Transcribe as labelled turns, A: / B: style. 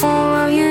A: For you